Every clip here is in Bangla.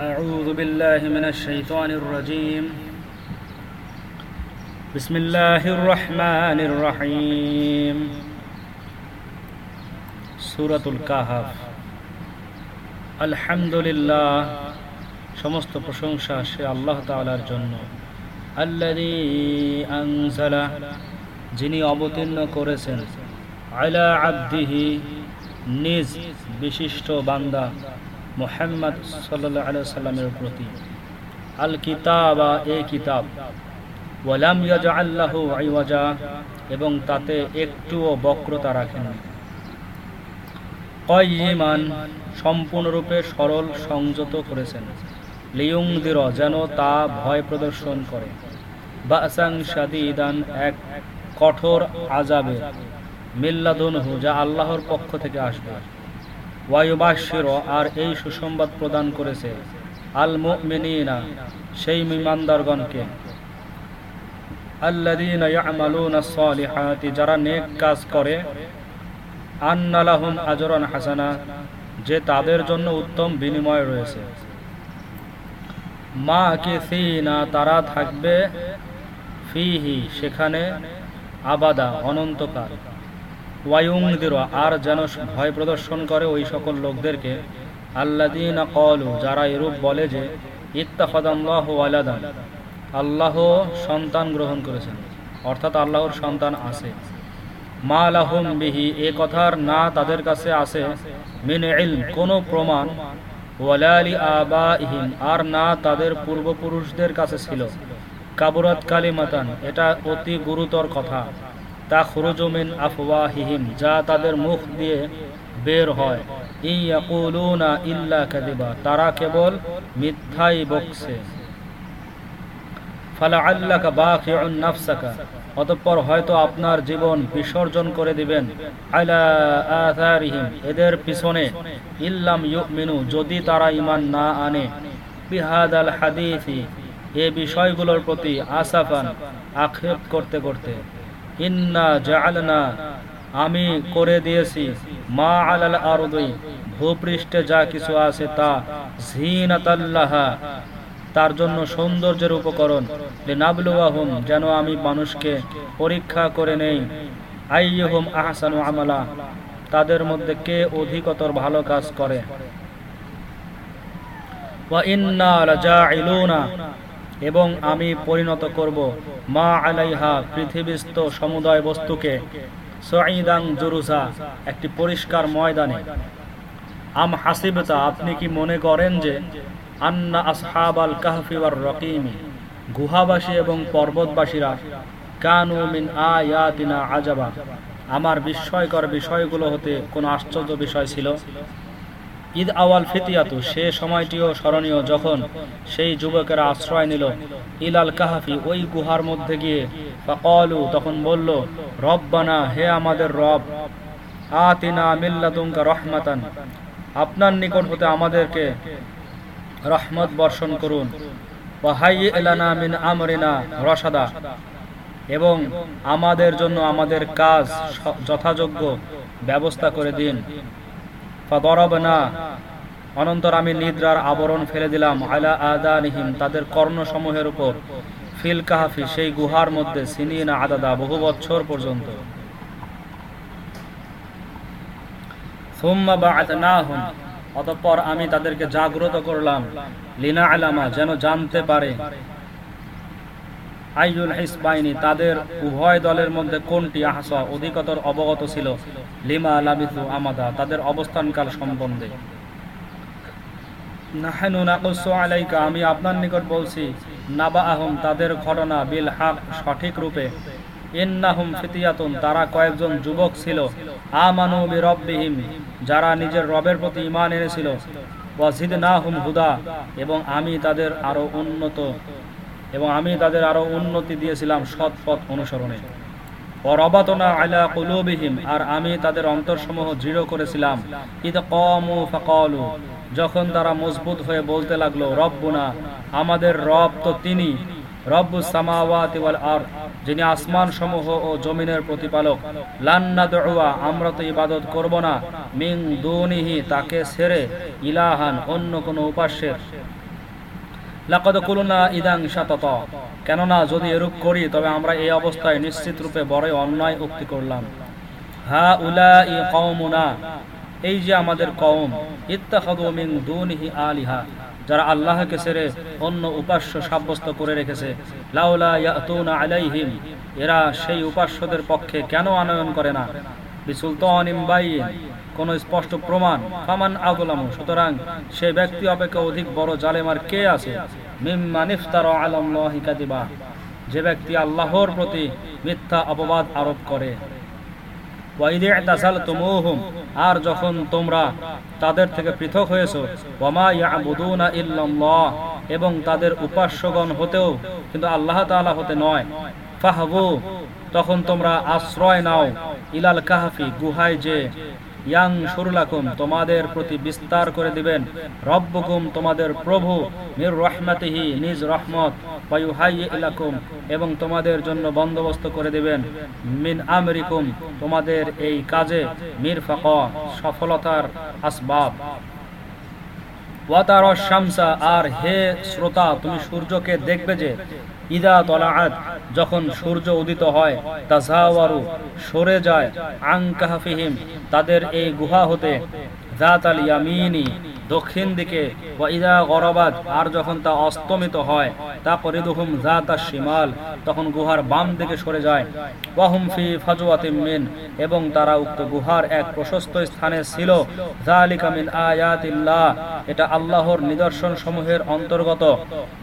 أعوذ بالله من الشيطان الرجيم بسم الله الرحمن الرحيم سورة الكهف আলহামদুলিল্লাহ সমস্ত প্রশংসা সে আল্লাহ তাআলার জন্য আল্লাযী আনজালা যিনি অবতীর্ণ করেছেন আলা আব্দিহি নিজ বিশিষ্ট বান্দা মোহাম্মদ সাল্লামের প্রতি। আল কিতাবা, এ কিতাব। ওয়ালাম এবং তাতে একটুও বক্রতা রাখেন কয়িমান সম্পূর্ণরূপে সরল সংযত করেছেন। লিয়ুং দির যেন তা ভয় প্রদর্শন করে। বাসাং সাদিদান এক কঠোর আজাবে মিল্লাদুনহু, যা আল্লাহর পক্ষ থেকে আসবে। ওয়ায়ুবাশির আর এই সুসংবাদ প্রদান করেছে আল মুমিনিনা সেই মিমানদারগণকে আল্লাযীনা ইয়ামালুনা সলিহাতি যারা নেক কাজ করে আন্নালাহুম আজরান হাসানা, যে তাদের জন্য উত্তম বিনিময় রয়েছে। মা কে কিসিনা তারা থাকবে ফিহি, সেখানে আবাদা, অনন্তকাল। আর যেন ভয় প্রদর্শন করে ওই সকল লোকদেরকে। আল্লাদিন কলু যারা এরূপ বলে যে ইত্তাফাদাল্লাহ আলাদান আল্লাহ সন্তান গ্রহণ করেছেন, অর্থাৎ আল্লাহর সন্তান আছে। মা লাহুম বিহি, এ কথার না তাদের কাছে আছে, মিন ইলম, কোনো প্রমাণ ওয়ালালি আবাইহিম, আর না তাদের পূর্বপুরুষদের কাছে ছিল। কাবুরাত কালিমাতান, এটা অতি গুরুতর কথা। তা আফওয়াহিহিম, যা তাদের মুখ দিয়ে বের হয়। ইয়াকুলুনা ইল্লা তারা কেবল মিথ্যাই বকছে। নাফসাকা, অতঃপর হয়তো আপনার জীবন বিসর্জন করে দিবেন। আলা আথারিহিম এদের পিছনে ইল্লাম ইউমিনু, যদি তারা ঈমান না আনে। বিহাদাল হাদিসি, এ বিষয়গুলোর প্রতি আসাফান আক্ষেপ করতে করতে। ইন্না জাআলনা, আমি করে দিয়েছি। মা আলাল আরদি, ভূপৃষ্ঠে যা কিছু আছে তা। জিনাতাল্লাহা তার জন্য সৌন্দর্যের উপকরণ। নাবলুয়াহুম যেন আমি মানুষকে পরীক্ষা করে নেই। আইয়ুহুম আহসানু আমালা, তাদের মধ্যে কে অধিকতর ভালো কাজ করে? এবং আমি পরিণত করব। মা আলাইহা পৃথিবীস্থ সমুদয় বস্তুকে, সঈদাং জুরুসা, একটি পরিষ্কার ময়দানে। আম হাসিবতা, আপনি কি মনে করেন যে, আন্না আসহাব আল কাহফি ওয়ার রকিমি, গুহাবাসী এবং পর্বতবাসীরা কানু মিন আয়াতিনা আজাবা। আমার বিস্ময়কর বিষয়গুলো হতে কোনো আশ্চর্য বিষয় ছিল? ঈদ আওয়াল ফিতিয়াতু, সে সময়টিও স্মরণীয় যখন সেই যুবকেরা আশ্রয় নিল ইলাল কাহাফি, ওই গুহার মধ্যে গিয়ে। কলু তখন বলল, রব্বানা, হে আমাদের রব, আতিনা মিল্লাতুঙ্কা রহমাতান, আপনার নিকট হতে আমাদেরকে রহমত বর্ষণ করুন। এলানা মিন আমরিনা রসাদা এবং আমাদের জন্য আমাদের কাজ যথাযোগ্য ব্যবস্থা করে দিন। অনন্তর আমি নিদ্রার আবরণ ফেলে দিলাম, আলা আদানিহিম তাদের কর্ণসমূহের উপর। ফিল কাহাফি, সেই গুহার মধ্যে সিনিনা আদাদা, বহু বছর পর্যন্ত। অতঃপর আমি তাদেরকে জাগ্রত করলাম। লিনা আলামা যেন জানতে পারে। আইজুল হিসবাইনি তাদের উভয় দলের মধ্যে কোনটি আহসা? অধিকতর অবগত ছিল লিমা লাবিথু আমাদা, তাদের অবস্থানকাল সম্বন্ধে। আলাইকা, আমি আপনার নিকট বলছি নাবা আহম তাদের ঘটনা বিল হাক সঠিক রূপে। ইন্নাহুম ফিতিয়াতুন, তারা কয়েকজন যুবক ছিল। আমানু বিরব্বিহিম, যারা নিজের রবের প্রতি ঈমান এনেছিল। ওয়াজিদ না হুম হুদা, এবং আমি তাদের আরও উন্নত এবং আমি তাদের আরও উন্নতি দিয়েছিলাম সৎ পথ অনুসরণে। আর আমি তাদের অন্তরসমূহ দৃঢ় করেছিলাম। যখন তারা মজবুত হয়ে বলতে লাগল, রব্বুনা, আমাদের রব তো তিনি রব্বু সামাওয়াতি আরদ, যিনি আসমান সমূহ ও জমিনের প্রতিপালক। লান্না দোয়া আমরা তো ইবাদত করব না। মিং দুনিহি, তাকে ছেড়ে ইলাহান অন্য কোনো উপাস্যের কেননা যদি এরূপ করি, তবে আমরা এই অবস্থায় নিশ্চিত রূপে বড়ই অন্যায় উক্তি করলাম। হা উলা এই যে আমাদের কওম ইত্তাখাদু মিন আলিহা, যারা আল্লাহকে ছেড়ে অন্য উপাস্য সাব্যস্ত করে রেখেছে, লাউলা এরা সেই উপাস্যদের পক্ষে কেন আনয়ন করে না? বিসুলতানিম বাইয়িন কোন স্পষ্ট প্রমাণ। ফামান আগুলামু সুতরাং সেই ব্যক্তি অপেক্ষা অধিক বড় জালেমার কে আছে? মিম্মান ইফতারা আলাল্লাহি কাযিবা। যে ব্যক্তি আল্লাহর প্রতি মিথ্যা অপবাদ আরোপ করে। আর যখন তোমরা তাদের থেকে পৃথক হয়েছো এবং তাদের উপাস্যগণ হতেও কিন্তু আল্লাহ তাআলা হতে নয়। ফাহবু তখন তোমরা আশ্রয় নাও ইলাল কাহাফি গুহায় যে ইয়াং সুরলাকুম তোমাদের প্রতি বিস্তার করে দিবেন। রব্বকুম, তোমাদের প্রভু মির রহমাতিহি নিজ রহমত পায়ুহাই ইলাকুম, এবং তোমাদের জন্য বন্দোবস্ত করে দিবেন। মিন আমরিকুম, তোমাদের এই কাজে মির ফাক সফলতার আসবাব। ওয়াতার শামসা, আর হে শ্রোতা, তুমি সূর্যকে দেখবে যে ইদা তলাআত, যখন সূর্য উদিত হয়, তাজাওয়ারু, সরে যায় আং কাহাফিহিম, তাদের এই গুহা হতে দক্ষিণ দিকে। আর যখন তা অস্তমিত হয়, তা পরিদুহুম জাত শিমাল, তখন গুহার বাম দিকে সরে যায়। এবং তারা উক্ত গুহার এক প্রশস্ত স্থানে ছিল। এটা আল্লাহর নিদর্শন সমূহের অন্তর্গত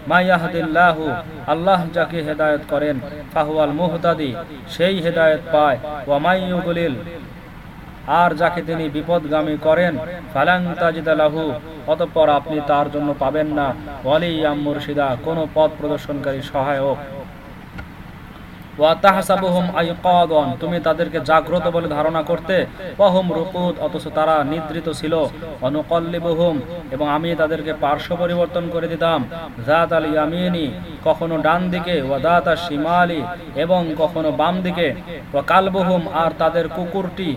মাইয়াহদিল্লাহু আল্লাহ যাকে হেদায়ত করেন, ফাহুয়াল মুহতাদি, সেই হেদায়ত পায়। ওয়া মাইয়ুদলিল আর যাকে তিনি বিপদগামী করেন ফালাং অতঃপর আপনি তার জন্য পাবেন না। ওয়ালিয়াম মুর্শিদা, কোন পথ প্রদর্শনকারী সহায়ক। তুমি তাদেরকে জাগ্রত বলে ধারণা করতে অথচ তারা নিদ্রিত ছিল। এবং আমি তাদেরকে পার্শ্ব পরিবর্তন করে দিতাম। কখনো ডান দিকে ওয়াদাত শিমালি, এবং কখনো বাম দিকে কালবহুম, আর তাদের কুকুরটি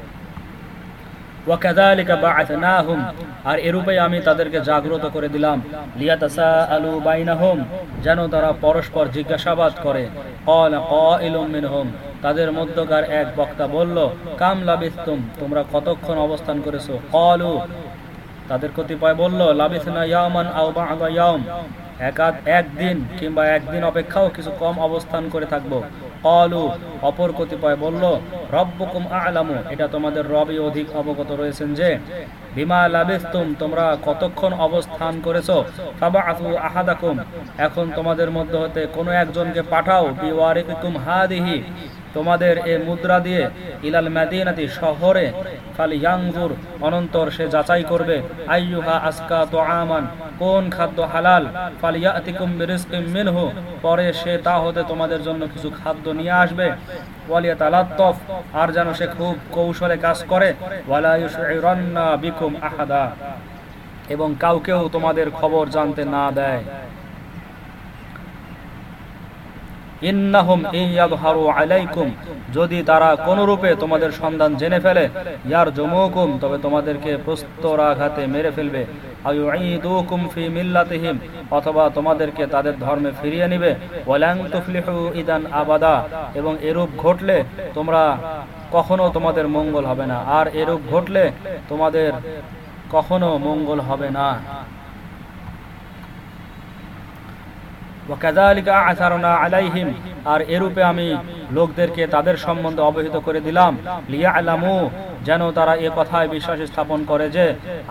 আর এরূপে আমি তাদেরকে জাগ্রত করে দিলাম। যেন তারা পরস্পর জিজ্ঞাসাবাদ করে। তাদের মধ্যকার এক বক্তা বলল, কাম লাবিস্তুম, তোমরা কতক্ষণ অবস্থান করেছ? কলু তাদের কতিপয় বলল, লাবিসনা ইয়ামান আও একদিন কিংবা একদিন অপেক্ষাও কিছু কম অবস্থান করে থাকব। কলু অপর কতিপয় বলল, রব্বকুম আলামু। এটা তোমাদের রবি অধিক অবগত রয়েছেন যে তোমরা কতক্ষণ অবস্থান করেছ? ফাবাআতু আহাদাকুম, এখন তোমাদের মধ্যে হতে কোনো একজনকে পাঠাও তোমাদের এ মুদ্রা দিয়ে ইলাল মাদিনাতি শহরে ফাল ইয়াংজুর অনন্তর সে যাচাই করবে। আইয়ুহা আজকা তো আমান কোন খাদ্য হালাল? ফাল বিরিজকিম মিনহু, পরে সে তা হতে তোমাদের জন্য কিছু খাদ্য নিয়ে আসবে। ওয়ালিয়া তালাত্তফ আর যেন সে খুব কৌশলে কাজ করে। ওয়ালা বিকুম আহাদা। এবং কাউকেও তোমাদের খবর জানতে না দেয়। ইন্নাহুম ইয়াদহারু আলাইকুম। যদি তারা কোন রূপে তোমাদের সন্ধান জেনে ফেলে ইয়ার জমুকুম তবে তোমাদেরকে প্রস্তরাঘাতে মেরে ফেলবে। ফি মিল্লাতিহিম, অথবা তোমাদেরকে তাদের ধর্মে ফিরিয়ে নিবে। ইদান আবাদা, এবং এরূপ ঘটলে তোমরা কখনো তোমাদের মঙ্গল হবে না, আর এরূপ ঘটলে তোমাদের কখনো মঙ্গল হবে না। আর এরূপে আমি লোকদেরকে তাদের সম্বন্ধে অবহিত করে দিলাম। লিয়া আলামু যেন তারা এ কথায় বিশ্বাস স্থাপন করে যে,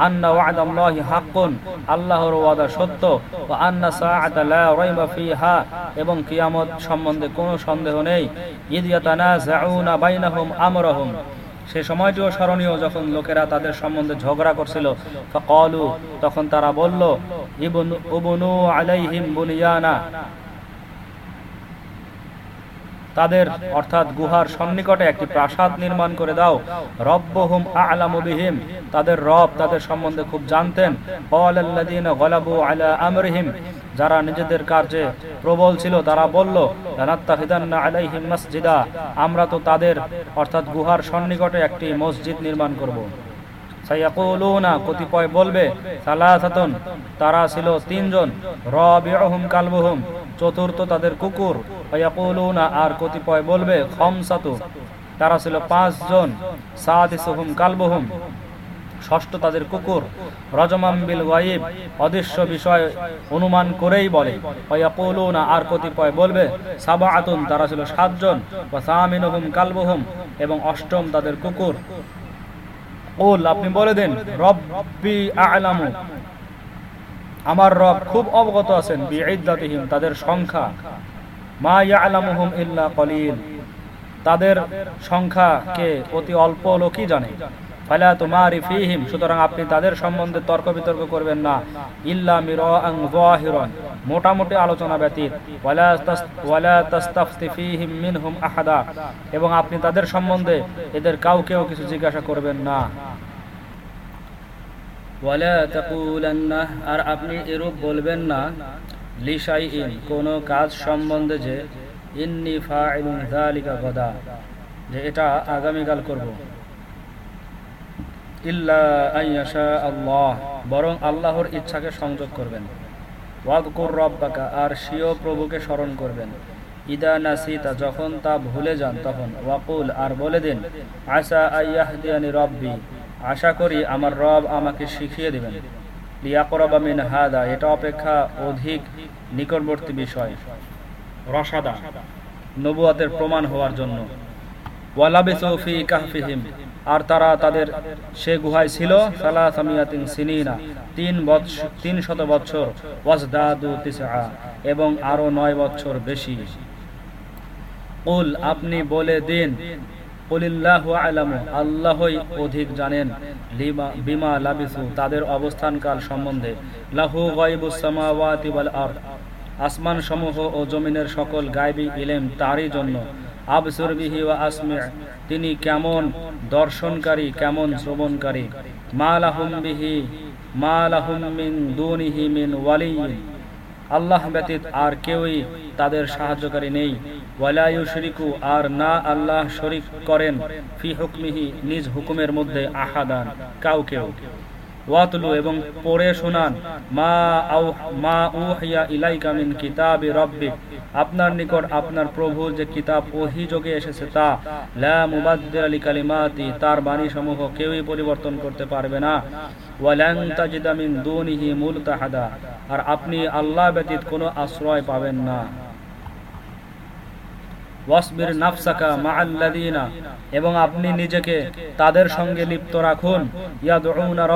আন্না ওয়াদাল্লাহি হাক্কুন, আল্লাহর ওয়াদা সত্য ও আন্না সাআতা ফিহা, এবং কিয়ামত সম্বন্ধে কোনো সন্দেহ নেই। ইদ ইয়াতানাজাউনা বাইনাহুম সে সময়টিও স্মরণীয়, যখন লোকেরা তাদের সম্বন্ধে ঝগড়া করছিল। তখন তারা বলল তাদের অর্থাৎ গুহার সন্নিকটে একটি প্রাসাদ নির্মাণ করে দাও। রব্বহুম আলামু বিহিম। তাদের রব তাদের সম্বন্ধে খুব জানতেন। ক্বালাল্লাযীনা গলাবু আলা আমরিহিম। যারা নিজেদের কার্যে প্রবল ছিল তারা বলল, লানাত্তাখিদান্না আলাইহিম মাসজিদা। আমরা তো তাদের অর্থাৎ গুহার সন্নিকটে একটি মসজিদ নির্মাণ করব। সাইয়াকুলুনা কতিপয় বলবে, সালাসাতুন, তারা ছিল তিনজন, রবিউহুম কালবুহুম, চতুর্থ তাদের কুকুর ওয়ায়াকুলুনা আর কতিপয় বলবে, খমসাতু, তারা ছিল পাঁচজন, সাদিসুহুম কালবুহুম, ষষ্ঠ তাদের কুকুর, রজমাম বিল অদৃশ্য বিষয় অনুমান করেই বলে ওয়ায়াকুলুনা আর কতিপয় বলবে সাবা আতুন তারা ছিল সাতজন, ওয়া সামিনুহুম কালবুহুম, এবং অষ্টম তাদের কুকুর ওল, আপনি বলে দেন রব্বি আলামু। আমার রব খুব অবগত আছেন বিইদ্দাতিহিম তাদের সংখ্যা। মা ইয়ালামুহুম ইল্লা কলিল। তাদের সংখ্যা কে অতি অল্প লোকই জানে। আপনি তাদের সম্বন্ধে তর্ক বিতর্ক করবেন না। ইল্লা মিরাআন মোটামুটি আলোচনা ব্যতীত। এবং আপনি তাদের সম্বন্ধে এদের কাউকেও কিছু জিজ্ঞাসা করবেন না। আর আপনি এরূপ বলবেন না, লিশাইইন, কোন কাজ সম্বন্ধে যে, ইন্নি যালিকা গদা, যে এটা আগামীকাল করব। বরং আল্লাহর ইচ্ছাকে সংযোগ করবেন। রব্বাকা, আর সিও প্রভুকে স্মরণ করবেন। ইদা নাসিতা, যখন তা ভুলে যান, তখন ওয়াকুল, আর বলে দিন, আশা আইয়াহদিয়ানি রব্বি, আশা করি আমার রব আমাকে শিখিয়ে দেবেন। লিয়াকরবা মিন হাদা, এটা অপেক্ষা অধিক নিকটবর্তী বিষয়। রসাদা নবুয়াতের প্রমাণ হওয়ার জন্য। ওয়ালাবিসু ফি কাহফিহিম আর তারা তাদের সে গুহায় ছিল তিন শত বৎসর এবং আরও নয় বৎসর বেশি। কুল, আপনি বলে দিন আল্লাহই অধিক জানেন বিমা লাবিসু, তাদের অবস্থানকাল সম্বন্ধে। লাহু গায়বুস সামাওয়াতি ওয়াল আরদ আসমান সমূহ ও জমিনের সকল গায়বী ইলেম তারই জন্য। তিনি কেমন দর্শনকারী, কেমন শ্রবণকারী। মা লাহুম বিহি, মা লাহুম মিন দুনিহি মিন ওয়ালিয়্যিন। আল্লাহ ব্যতীত আর কেউই তাদের সাহায্যকারী নেই। ওয়ালায়ুশরিকু আর না আল্লাহ শরিক করেন। ফি হুকমিহি, নিজ হুকুমের মধ্যে আহাদান, কাউকেও। ওয়াতলু এবং পড়ে শোনান, মা মা উহিয়া ইলাইকা মিন আপনার নিকট আপনার প্রভু যে কিতাব ওহি যোগে এসেছে তা, লা মুবাদ্দিল লিকালিমাতি, তার বাণী সমূহ কেউই পরিবর্তন করতে পারবে না। ওয়ালান তাজিদা মিন দুনিহি মুলতাহাদা। আর আপনি আল্লাহ ব্যতীত কোনো আশ্রয় পাবেন না। ওয়াসবির নাফসাকা এবং আপনি নিজেকে তাদের সঙ্গে লিপ্ত রাখুন। ইয়াদউনা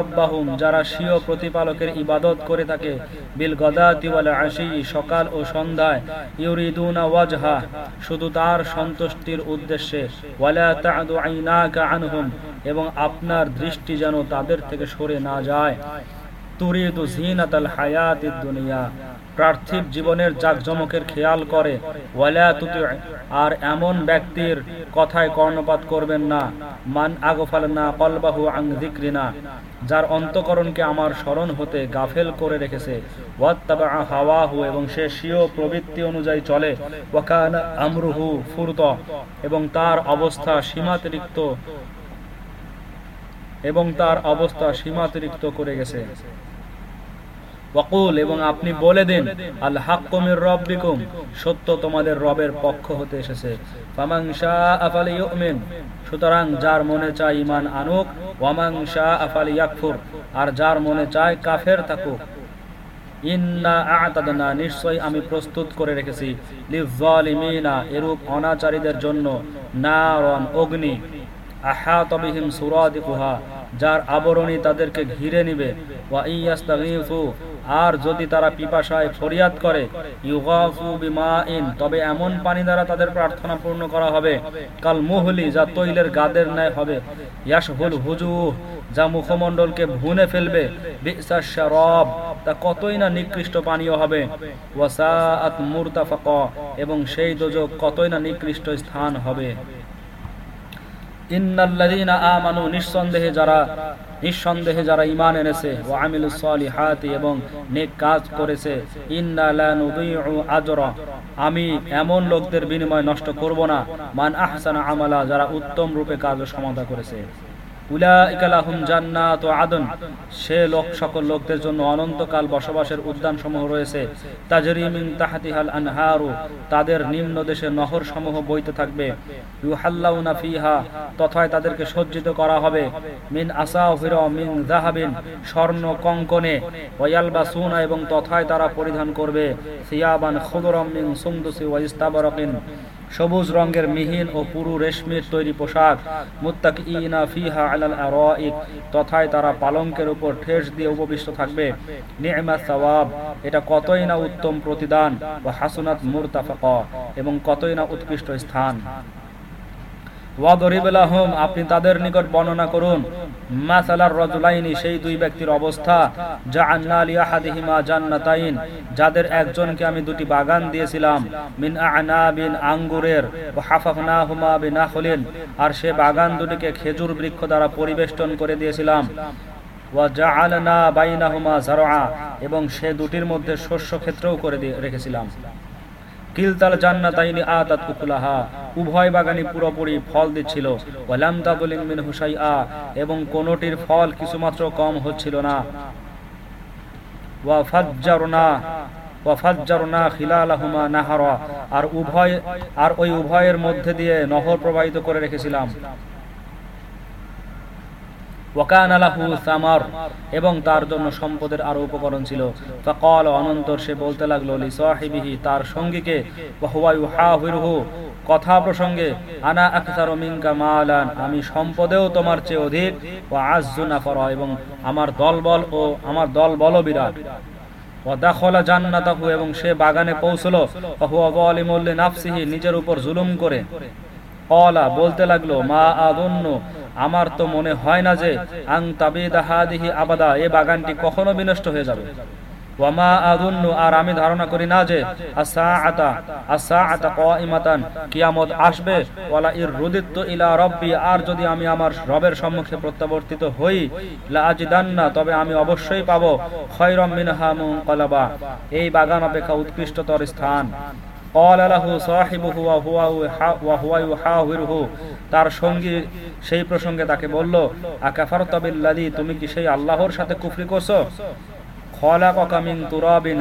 যারা স্বীয় প্রতিপালকের ইবাদত করে থাকে। বিল গদাতি ওয়াল আশি, সকাল ও সন্ধ্যায়। ইউরিদুনা ওয়াজহা, শুধু তার সন্তুষ্টির উদ্দেশ্যে। ওয়ালা তা'দু আইনাকা আনহুম, এবং আপনার দৃষ্টি যেন তাদের থেকে সরে না যায়। তুরিদু জিনাতাল হায়াতিদ দুনিয়া। পার্থিব জীবনের জাকজমকের খেয়াল করে আর এমন ব্যক্তির কথায় কর্ণপাত করবেন না, মান আগফাল না কলবাহু আং যিকরিনা যার অন্তকরণকে আমার স্মরণ হতে গাফেল করে রেখেছে হাওয়াহু এবং সে স্বীয় প্রবৃত্তি অনুযায়ী চলে, ওয়াকানা আমরুহু ফুরত এবং তার অবস্থা সীমাতিরিক্ত, এবং তার অবস্থা সীমাতিরিক্ত করে গেছে। ওয়াকুল, এবং আপনি বলে দিন, আল হাক্কুমির রব্বিকুম সত্য তোমাদের রবের পক্ষ হতে এসেছে। ফামান শাআ ফালিয়ুমিন, সুতরাং যার মনে চায় ঈমান আনুক, ওয়ামান শাআ ফালিয়াকফুর, আর যার মনে চায় কাফের থাকুক। ইন্না আ'তাদনা নিশ্চয় আমি প্রস্তুত করে রেখেছি। লিযালিমিনা এরূপ অনাচারীদের জন্য নারন অগ্নি। বিহিম সুরাদিকুহা, যার আবরণী তাদেরকে ঘিরে নিবে। ওয়া আর যদি তারা পিপাসায় ফরিয়াদ করে তবে এমন পানি দ্বারা তাদের প্রার্থনা পূর্ণ করা হবে। কাল মুহলি, যা তৈলের গাদের ন্যায় হবে। হুজুহ, যা মুখমণ্ডলকে ভুনে ফেলবে। শারাব, তা কতই না নিকৃষ্ট পানীয় হবে। ওয়াসাআত মুরতাফাকা, এবং সেই দোজক কতই না নিকৃষ্ট স্থান হবে। ইন্নাল্লাযীনা আমানু, নিঃসন্দেহে যারা নিঃসন্দেহে যারা ইমান এনেছে ও আমিল হাতি এবং নেক কাজ করেছে আজরা। আমি এমন লোকদের বিনিময় নষ্ট করব না। মান আহসানা আমালা, যারা উত্তম রূপে কাজ সমাধা করেছে। সে লোক সকল লোকদের জন্য অনন্তকাল বসবাসের উদ্যান সমূহ রয়েছে তাদের নিম্ন দেশে নহর সমূহ বইতে থাকবে। তথায় তাদেরকে সজ্জিত করা হবে। মিন আসাফির মিন জাহাবিন স্বর্ণ কঙ্কনে ওয়ালবাসুনা এবং তথায় তারা পরিধান করবে। সিয়াবান খুদরম মিন ওয়াইস্তাবারাকিন। সবুজ রঙের মিহিন ও পুরু রেশমির তৈরি পোশাক। মুত্তাক ইনা ফিহা আলাল আরাইক তথায় তারা পালঙ্কের উপর ঠেস দিয়ে উপবিষ্ট থাকবে। নি'মা সওয়াব, এটা কতই না উত্তম প্রতিদান। ও হাসুনাত মুরতাফাক, এবং কতই না উৎকৃষ্ট স্থান। ওয়াদরিব আপনি তাদের নিকট বর্ণনা করুন। মাসালার সেই দুই ব্যক্তির অবস্থা। যাদের একজনকে আমি দুটি বাগান দিয়েছিলাম। মিন আনাবিন, আঙ্গুরের। ও হাফাফনাহুমা বিনাখলিন, আর সে বাগান দুটিকে খেজুর বৃক্ষ দ্বারা পরিবেষ্টন করে দিয়েছিলাম। ওয়া বাইনাহুমা জারআ এবং সে দুটির মধ্যে শস্য ক্ষেত্রও করে রেখেছিলাম। কিলতাল জান্নাত আইনি আতাত উকুলাহা। উভয় বাগানে পুরোপুরি ফল দিচ্ছিল। ওয়ালাম তাবলিন মিন হুসাইআ এবং কোনটির ফল কিছুমাত্র কম হচ্ছিল না। ওয়া ফাজ্জারনা ওয়া ফাজ্জারনা খিলালাহুমা নাহারা। আর উভয়, আর ওই উভয়ের মধ্যে দিয়ে নহর প্রবাহিত করে রেখেছিলাম। এবং তার জন্য সম্পদের আরও উপকরণ ছিল। অনন্তর সে বলতে লাগল লিসাহিবিহি তার সঙ্গীকে কথা প্রসঙ্গে, আনা আখতার মিনকা মালান, আমি সম্পদেও তোমার চেয়ে অধিক ও আজুনা ফর এবং আমার দলবল ও আমার দলবল বিরাট। ওয়াদাখলা জান্নাতাহু, এবং সে বাগানে পৌঁছলো নিজের উপর জুলুম করে। কলা বলতে লাগল, মা আদন্য আমার তো মনে হয় না যে আং তাবিদাহাদিহি আবাদা, এ বাগানটি কখনো বিনষ্ট হয়ে যাবে। আদুন্নু আর আমি ধারণা করি না যে কিয়ামত আসবে ইলা রব্বি, আর যদি আমি আমার রবের সম্মুখে প্রত্যাবর্তিত হই, লা তবে আমি অবশ্যই পাবো মিনহা এই বাগান অপেক্ষা উৎকৃষ্টতর স্থান। তার সঙ্গী সেই প্রসঙ্গে তাকে বলল আকাফার তবিল্লাদি তুমি কি সেই আল্লাহর সাথে কুফরি করছ?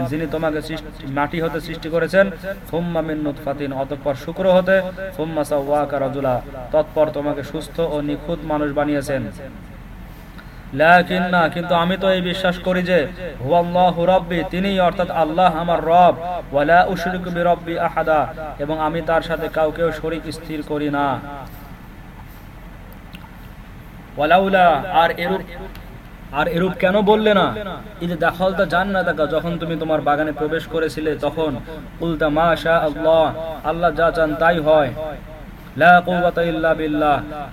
যিনি তোমাকে মাটি হতে সৃষ্টি করেছেন। অতঃপর শুক্র হতে। তৎপর তোমাকে সুস্থ ও নিখুঁত মানুষ বানিয়েছেন। আমি তো এই বিশ্বাস করি যে আমি তার সাথে কাউকেও স্থির করি না। আর এরূপ কেন বললে না? এই যে দেখাল তা জান না দেখা যখন তুমি তোমার বাগানে প্রবেশ করেছিলে, তখন উল্টা মা আল্লাহ আল্লাহ যা চান তাই হয়।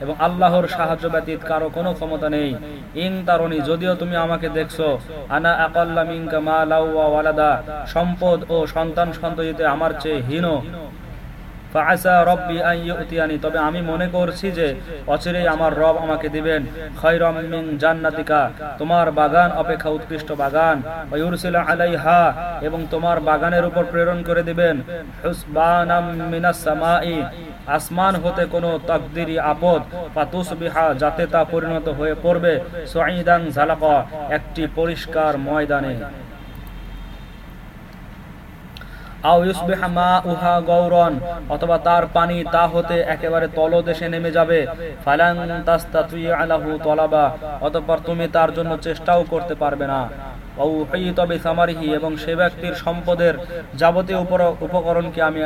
এবং আল্লাহর সাহায্য ব্যতীত কারও কোনো ক্ষমতা নেই। ইং তারণি, যদিও তুমি আমাকে দেখছ, আনা আকাল্লা মিনকা মা লাউয়া ওয়ালাদা। সম্পদ ও সন্তান সন্ততিতে আমার চেয়ে হীন। তবে আমি মনে করছি যে, অচিরেই আমার রব আমাকে দিবেন। জান্নাতিকা। তোমার বাগান অপেক্ষা উৎকৃষ্ট বাগান। আলাইহা। এবং তোমার বাগানের উপর প্রেরণ করে দিবেন। আসমান হতে কোনো তকদিরি আপদ বিহা যাতে তা পরিণত হয়ে পড়বে, সঈদান ঝালাকা, একটি পরিষ্কার ময়দানে। অথবা তার পানি তা হতে একেবারে নেমে যাবে অতঃপর তুমি তার জন্য চেষ্টাও করতে পারবে না। তবে এবং সে ব্যক্তির সম্পদের যাবতীয় উপকরণকে আমি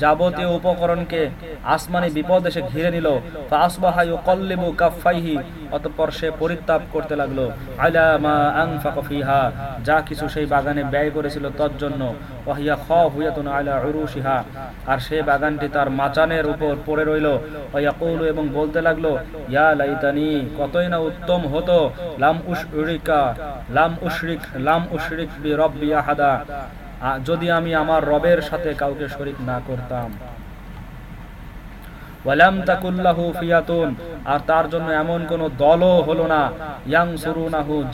যাবতীয় উপকরণকে আসমানি বিপদ এসে ঘিরে নিল। অতঃপর সে পরিত্যাগ করতে লাগল। মা যা কিছু সেই বাগানে ব্যয় করেছিল তর জন্য। আর সে বাগানটি তার মাচানের উপর পড়ে রইল। ওয়ায়াকুলু এবং বলতে লাগল, ইয়া লাইতানি, কতই না উত্তম হতো। লাম উশরিকা, লাম উশরিক লাম উশরিক বি রব্বি আহাদা। যদি আমি আমার রবের সাথে কাউকে শরিক না করতাম। আর তার জন্য এমন কোন দলও হলো না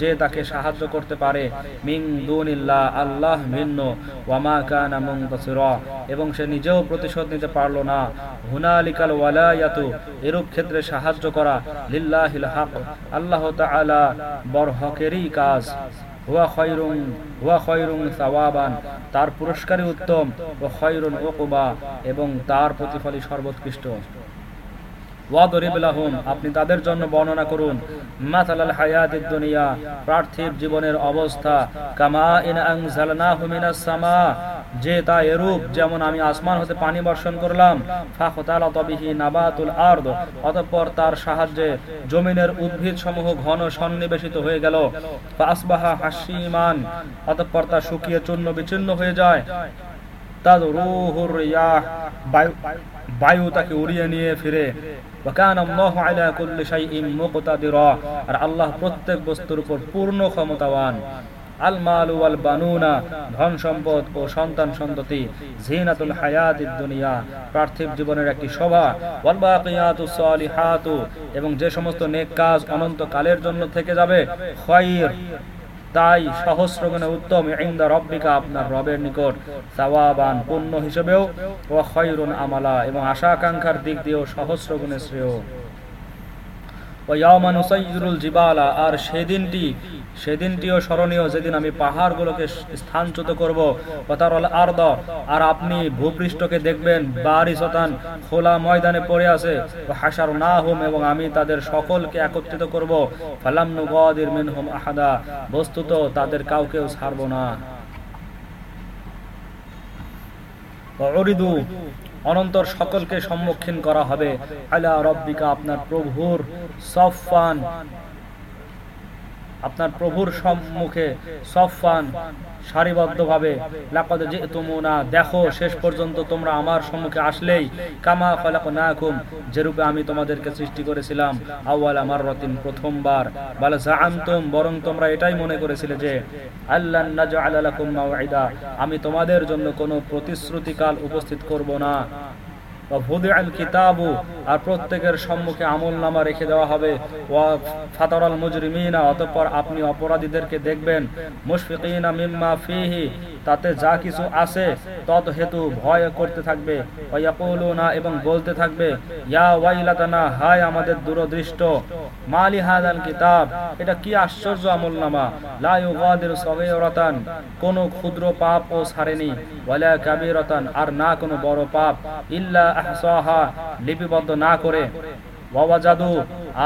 যে তাকে সাহায্য করতে পারে। আল্লাহ এবং সে নিজেও প্রতিশোধ নিতে পারল না। হুনালিকাল ওয়ালায়াতু, এরূপ ক্ষেত্রে সাহায্য করা লিল্লাহিল হক, আল্লাহ বরহকেরই কাজ। হুয়া হুয়া সাওয়াবান। তার পুরস্কারই উত্তম ও খয়রুন ওকুবা এবং তার প্রতিফলই সর্বোৎকৃষ্ট। ওয়াদরিব লাহুম আপনি তাদের জন্য বর্ণনা করুন। মাতালাল হায়াতিদ দুনিয়া, পার্থিব জীবনের অবস্থা। কামা যে তা এরূপ যেমন আমি আসমান হতে পানি বর্ষণ করলাম, ফাখতালাত নাবাতুল আরদ, অতঃপর তার সাহায্যে জমিনের উদ্ভিদ সমূহ ঘন সন্নিবেশিত হয়ে গেল। ফাসবাহা হাসিমান অতঃপর তা শুকিয়ে চূর্ণ বিচ্ছিন্ন হয়ে যায়। তাদ রুহুর রিয়াহ, বায়ু বায়ু তাকে উড়িয়ে নিয়ে ফিরে। আর আল্লাহ প্রত্যেক বস্তুর উপর পূর্ণ ক্ষমতাবান। বানুনা, ধন সম্পদ ও সন্তান সন্ততি দুনিয়া জীবনের একটি এবং যে সমস্ত নেক কাজ অনন্ত কালের জন্য থেকে যাবে তাই সহস্র গুণে উত্তম ইন্দা রব্বিকা আপনার রবের নিকট সাওয়াবান পুণ্য হিসেবেও ও খয়রুন আমালা এবং আশা আকাঙ্ক্ষার দিক দিয়েও সহস্র গুণে শ্রেয়। ও ইয়াউমা নুসাইয়িরুল জিবালা আর সেদিনটি সেদিনটিও স্মরণীয়, যেদিন আমি পাহাড়গুলোকে স্থানচ্যুত করব। ওতারল আরদ, আর আপনি ভূপৃষ্ঠকে দেখবেন বারিসতান খোলা ময়দানে পড়ে আছে। হাসার না হুম এবং আমি তাদের সকলকে একত্রিত করব। ফালাম নুগাদির মিনহুম আহাদা, বস্তুত তাদের কাউকেও ছাড়ব না। অনন্তর সকলকে সম্মুখীন করা হবে। আলা রব্বিকা, আপনার প্রভুর সফান আপনার প্রভুর সম্মুখে সফান সারিবদ্ধভাবে, লাকাদ জিতুমুনা, দেখো শেষ পর্যন্ত তোমরা আমার সম্মুখে আসলেই, কামা খলাকনাকুম যেরূপে আমি তোমাদেরকে সৃষ্টি করেছিলাম, আউয়াল আমার রতিন প্রথমবার। বালা জাআমতুম বরং তোমরা এটাই মনে করেছিলে যে আল্লাহ লাকুম মাওঈদা আমি তোমাদের জন্য কোনো প্রতিশ্রুতিকাল উপস্থিত করব না। আল কিতাবু, আর প্রত্যেকের সম্মুখে আমল নামা রেখে দেওয়া হবে। ফাতারাল মুজরিমিনা, অতঃপর আপনি অপরাধীদেরকে দেখবেন। মিম্মা ফিহি, তাতে যা কিছু আছে তত হেতু ভয় করতে থাকবে। এবং বলতে থাকবে হায় আমাদের দূরদৃষ্ট, মালি হাদাল কিতাব, এটা কি আশ্চর্য আমল নামা লা ইউগাদিরু সগীরাতান, কোন ক্ষুদ্র পাপ ও ছাড়েনি। ওয়ালা কাবীরাতান, আর না কোনো বড় পাপ, ইল্লা লিপিবদ্ধ না করে ওয়াজাদু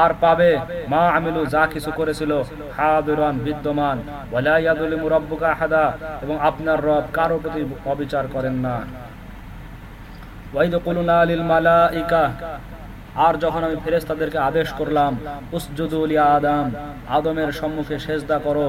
আর পাবে, মা আমিলু যা কিছু করেছিল, হাদিরান বিদ্যমান, ওয়ালা ইয়াদুলিমু আহাদা, এবং আপনার রব কারও প্রতি অবিচার করেন না। আর যখন আমি ফেরেশতাদেরকে আদেশ করলাম আদম, আদমের সম্মুখে সেজদা করো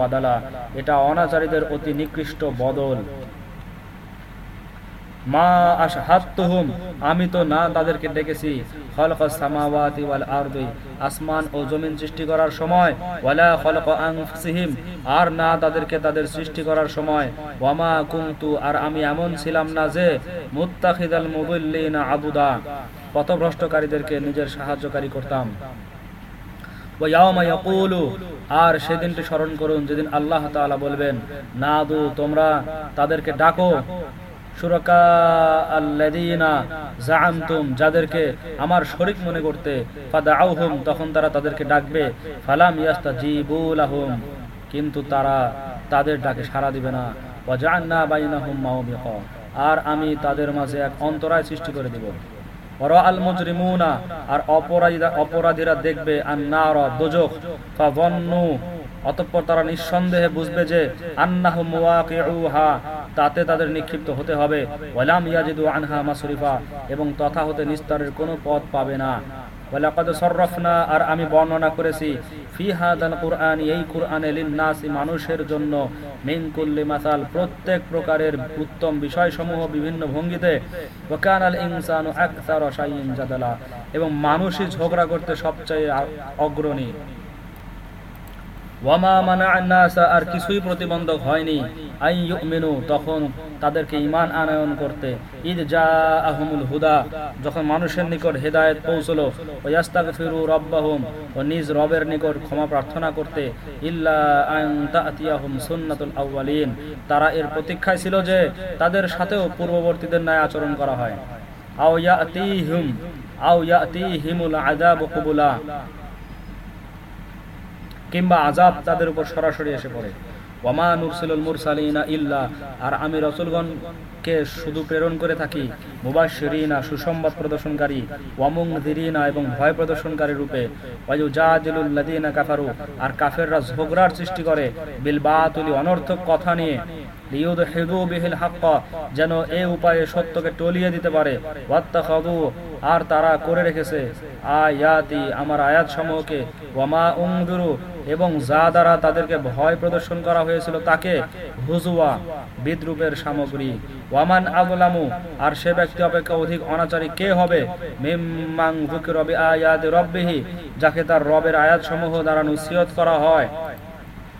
বাদালা এটা অনাচারীদের অতি নিকৃষ্ট বদল। মা আমি তো না তাদেরকে ডেকেছি। আসমান ও জমিন সৃষ্টি করার সময় আর না তাদেরকে তাদের সৃষ্টি করার সময়। আর আমি এমন ছিলাম না যে মুদিল্লিনা আবুদা, পথভ্রষ্টকারীদেরকে নিজের সাহায্যকারী করতাম। আর সেদিনটি স্মরণ করুন, যেদিন আল্লাহ তাআলা বলবেন না দু তোমরা তাদেরকে ডাকো যাদেরকে আমার শরীক মনে করতে, ফাদাউহুম তখন তারা তাদেরকে ডাকবে, ফালাম ইয়াস্তাজিবু লাহুম কিন্তু তারা তাদের ডাকে সাড়া দিবে না ওয়াজআলনা বাইনাহুম মাওবিকা আর আমি তাদের মাঝে এক অন্তরায় সৃষ্টি করে দিব। আল মুজরিমুনা, আর অপরাধীরা অপরাধীরা দেখবে আর নার দোজখ ফাযন্নু, অতঃপর তারা নিঃসন্দেহে বুঝবে যে আন্নাহু মুওয়াকিউহা, তাতে তাদের নিক্ষিপ্ত হতে হবে। ওয়ালাম ইয়াজিদু আনহা মাসরিফা এবং তথা হতে নিস্তারের কোনো পথ পাবে না। আর আমি বর্ণনা করেছি কুরআন, এই কুরআনে মানুষের জন্য মাসাল, প্রত্যেক প্রকারের উত্তম বিষয়সমূহ বিভিন্ন ভঙ্গিতে এবং মানুষই ঝগড়া করতে সবচেয়ে অগ্রণী। আর কিছুই প্রতিবন্ধক হয়নি। তখন তাদেরকে ঈমান আনয়ন করতে। ঈদ আহমুল হুদা, যখন মানুষের নিকট হেদায়েত পৌঁছলো রব্বাহুম, ও নিজ রবের নিকট ক্ষমা প্রার্থনা করতে। ইল্লা তারা এর প্রতীক্ষায় ছিল যে তাদের সাথেও পূর্ববর্তীদের ন্যায় আচরণ করা হয়। আও ইয়াতিহিম, আও ইয়াতিহিমুল আযাবু কুবুলা কিংবা আজাব তাদের উপর সরাসরি এসে পড়ে। ওয়ামা নুরসিলুল মুরসালিনা ইল্লা, আর আমি রসুলগণকে শুধু প্রেরণ করে থাকি, মুবাশশিরিনা, সুসংবাদ প্রদর্শনকারী ওয়ামুনযিরিনা এবং ভয় প্রদর্শনকারী রূপে, ওয়ায়ুজাদিলুল লাযিনা কাফারু, আর কাফেররা ঝগড়ার সৃষ্টি করে, বিল বাতুলি, অনর্থক কথা নিয়ে যেন এই উপায়ে সত্যকে টলিয়ে দিতে পারে। আর তারা করে রেখেছে। আয়াতি, আমার আয়াত সমূহকে ওয়ামা উংদুরু এবং যা দ্বারা তাদেরকে ভয় প্রদর্শন করা হয়েছিল তাকে হুজুয়া বিদ্রুপের সামগ্রী। ওয়ামান আবলামু আর সে ব্যক্তি অপেক্ষা অধিক অনাচারী কে হবে? মিম্মাং যুকিরবি আয়াত রব্বিহি, যাকে তার রবের আয়াত সমূহ দ্বারা নসিহত করা হয়।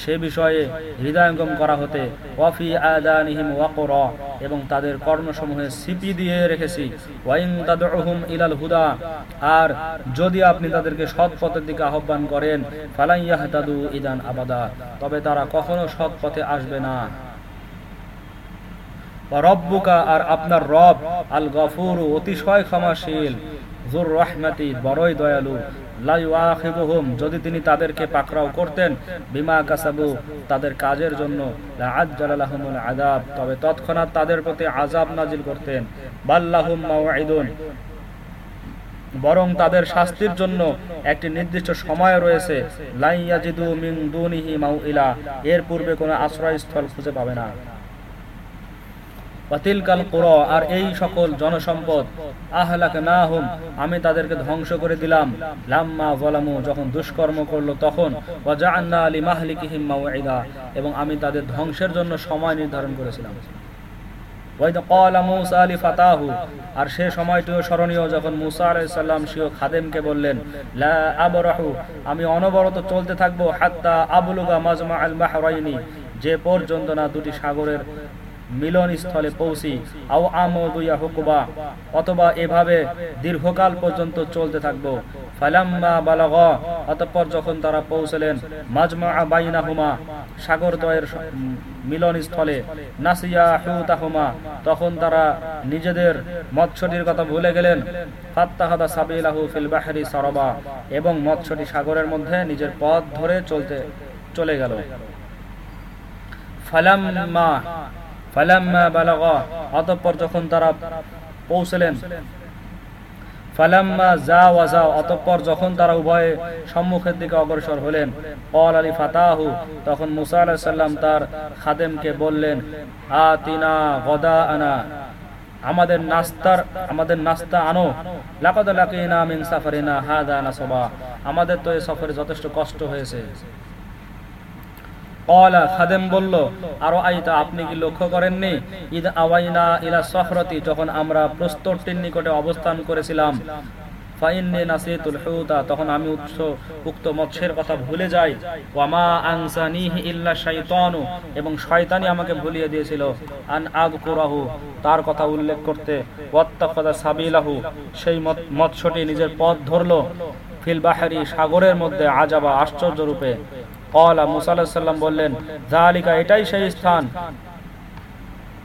সে বিষয়ে হৃদয়ঙ্গম করা হতে ওয়াফি আদানিহিম ওয়াকর, এবং তাদের কর্ণসমূহে সিপি দিয়ে রেখেছি। ওয়াইন তাদউহুম ইলাল হুদা, আর যদি আপনি তাদেরকে সৎ পথের দিকে আহ্বান করেন ফালাইয়াহতাদু ইদান আবাদা, তবে তারা কখনো সৎ পথে আসবে না। রব্বুকা, আর আপনার রব আল গফুর অতিশয় ক্ষমাশীল জুর রহমাতি, বড়ই দয়ালু। যদি তিনি তাদেরকে পাকড়াও করতেন, বিমা কাসাবু, তাদের কাজের জন্য আযাব, তবে তৎক্ষণাৎ তাদের প্রতি আযাব নাজিল করতেন। বাল্লাহুম বরং তাদের শাস্তির জন্য একটি নির্দিষ্ট সময় রয়েছে। লাইয়াজিদু মিন দুনিহি মাউইলা এর পূর্বে কোনো আশ্রয়স্থল খুঁজে পাবে না। অতিলকাল কোর আর এই সকল জনসম্পদ আহলাক না হুম আমি তাদেরকে ধ্বংস করে দিলাম। লাম্মা বলামু যখন দুষ্কর্ম করল তখন ওয়াজআন্না আলী মাহলিকিহিম মাউইদা এবং আমি তাদের ধ্বংসের জন্য সময় নির্ধারণ করেছিলাম। আর সে সময়টিও স্মরণীয়, যখন মুসা খাদেমকে বললেন আমি অনবরত চলতে থাকব হাত্তা আবুলুগা মাজমা আল বাহরাইনি যে পর্যন্ত না দুটি সাগরের মিলন স্থলে পৌঁছি আও আমদুয়া হুকুবা, অথবা এভাবে দীর্ঘকাল পর্যন্ত চলতে থাকব। ফালাম্মা বালাগ, অতঃপর যখন তারা পৌঁছলেন, মাজমা বাইনাহুমা সাগরদ্বয়ের মিলন স্থলে নাসিয়া তখন তারা নিজেদের মৎস্যটির কথা ভুলে গেলেন। ফাত্তাহাদা সাবিলাহু ফিল বাহরি সরবা, এবং মৎস্যটি সাগরের মধ্যে নিজের পথ ধরে চলতে, চলে গেল। ফালাম্মা ফালাম্মা বালাগা, অতঃপর যখন তারা পৌঁছলেন, ফালাম্মা যা ওয়াজা অতঃপর যখন তারা উভয়ে সম্মুখের দিকে অগ্রসর হলেন আলী ফাতাহু, তখন মুসা তার খাদেমকে বললেন গদা আনা আমাদের নাস্তার, আমাদের নাস্তা আনো, লাকাদ লাকিনা মিন সাফারিনা, হাদা নাসবা, আমাদের তো এই সফরে যথেষ্ট কষ্ট হয়েছে। ভুলে যাই। এবং শয়তানি আমাকে ভুলিয়ে দিয়েছিল। আন তার কথা উল্লেখ করতে। সাবিলাহু, সেই মৎ- মৎস্যটি নিজের পথ ধরলো। ফিল বাহারি, সাগরের মধ্যে আজাবা আশ্চর্য রূপে। কলা মুসা আলাইহিস সালাম বললেন জালিকা এটাই সেই স্থান।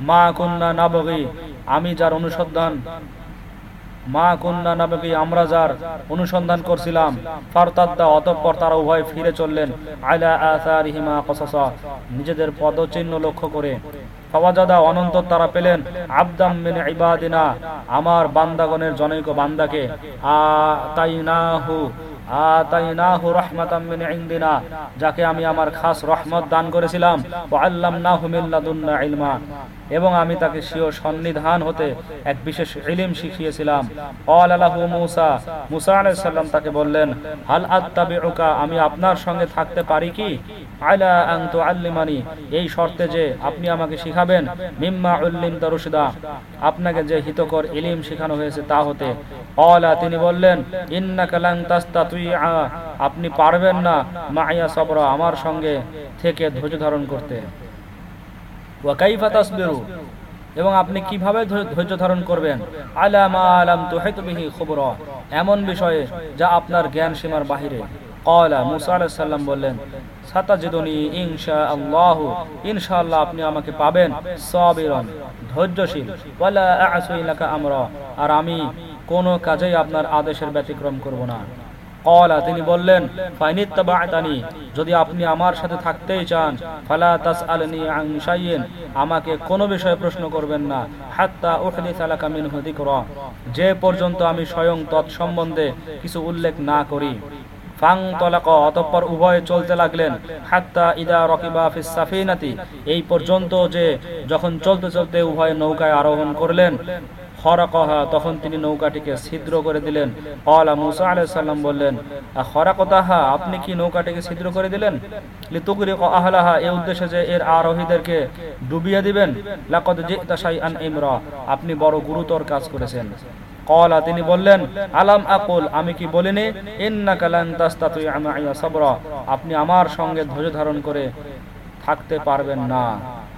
মা কন্যা নাবগি, আমি যার অনুসন্ধান। মা কন্যা নাবগি, আমরা যার অনুসন্ধান করছিলাম। অতঃপর তারা উভয় ফিরে চললেন। আলা আসারিহিমা কসাসা, নিজেদের পদচিহ্ন লক্ষ্য করে। ফাওয়াজাদা, অনন্ত তারা পেলেন, আবদাম মিন ইবাদিনা, আমার বান্দাগণের জনৈক বান্দাকে। আতাইনাহু যাকে আমি আমার খাস রহমত দান করেছিলাম। ইলমা। এবং আমি তাকে স্বীয় সন্নিধান হতে এক বিশেষ ইলিম শিখিয়েছিলাম। মুসা মুসা সালাম তাকে বললেন, হাল আত্তাবিউকা, আমি আপনার সঙ্গে থাকতে পারি কি? আলা আন তুআল্লিমানি, এই শর্তে যে আপনি আমাকে শিখাবেন, মিম্মা উল্লিম তারুশদা আপনাকে যে হিতকর ইলিম শেখানো হয়েছে তা হতে। অলা তিনি বললেন, ইন্নাকা লান তাস্তাতুইআ আপনি পারবেন না মাইয়া সবরা আমার সঙ্গে থেকে ধৈর্য ধারণ করতে। এবং আপনি কীভাবে ধৈর্য ধারণ করবেন? এমন বিষয়ে যা আপনার জ্ঞান সীমার বাহিরে। আমাকে পাবেন ধৈর্যশীল। আমরা। আর আমি কোনো কাজেই আপনার আদেশের ব্যতিক্রম করব না। কলা তিনি বললেন ফাইনিত্তাবাতানি যদি আপনি আমার সাথে থাকতেই চান, ফালা তাসআলনি আন শাইইন আমাকে কোনো বিষয়ে প্রশ্ন করবেন না, হাত্তা উহদিস লাকা মিনহু যিকরা যে পর্যন্ত আমি স্বয়ং তৎসম্বন্ধে কিছু উল্লেখ না করি। ফাং তলাক অতঃপর উভয়ে চলতে লাগলেন, হাত্তা ইদা রকিবা ফিস সাফিনাতি এই পর্যন্ত যে যখন চলতে চলতে উভয়ে নৌকায় আরোহণ করলেন খরাকহা, তখন তিনি নৌকাটিকে ছিদ্র করে দিলেন। কলা মুসা আলাইহিস সালাম বললেন খরাকতাহা, আপনি কি নৌকাটিকে ছিদ্র করে দিলেন? লিতুকরি আহলাহা এই উদ্দেশ্যে যে এর আরোহীদেরকে ডুবিয়ে দিবেন, লাকদ জিতা শাইআন ইমরা আপনি বড় গুরুতর কাজ করেছেন। কলা তিনি বললেন, আলাম আকুল, আমি কি বলিনি? আপনি আমার সঙ্গে ধৈর্য ধারণ করে থাকতে পারবেন না।